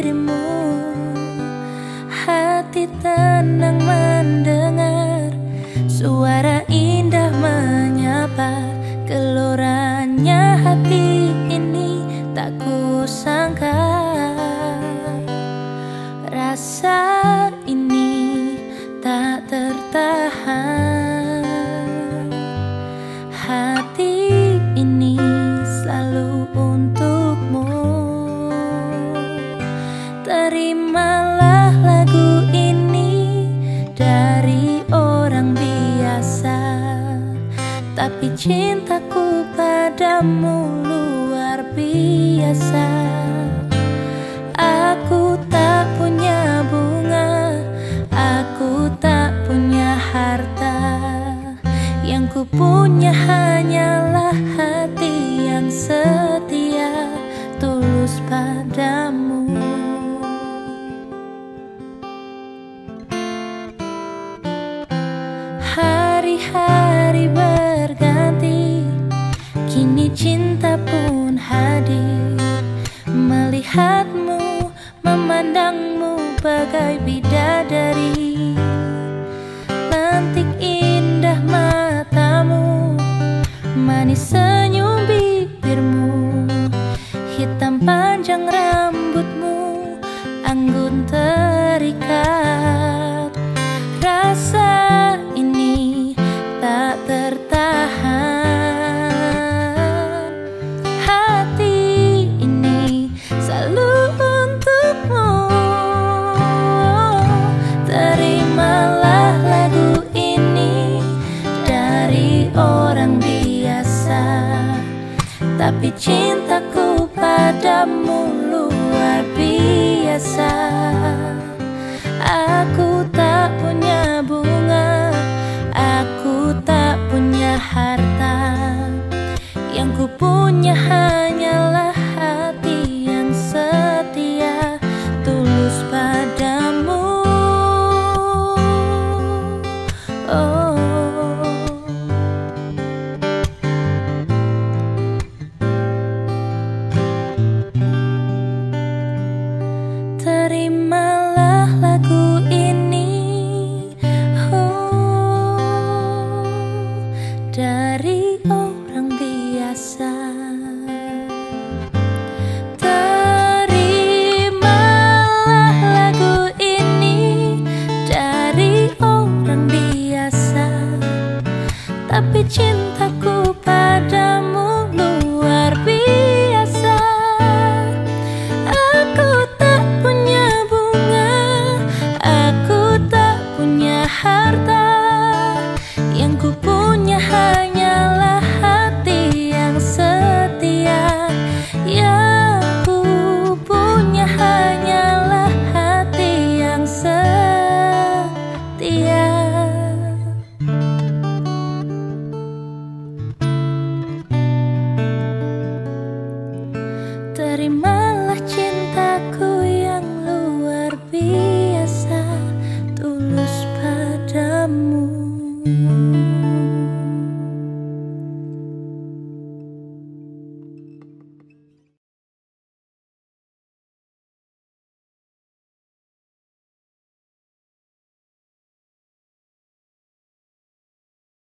dirimu. Hati tenang mendengar Suara indah menyapa. Geloranya hati ini tak kusangka. Rasa tertahan Terimalah lagu ini dari orang biasa. Tapi cintaku padamu luar biasa. Aku tak punya bunga Aku tak punya harta. Yang ku punya hanyalah Melihatmu, memandangmu bagai bidadari. Manis senyum bibirmu. Hitam panjang rambutmu Anggun terikat orang biasa tapi cintaku padamu luar biasa Tapi cintaku padamu luar biasa. Aku tak punya bunga Aku tak punya harta. Yang ku punya hanyalah hati yang setia. Yang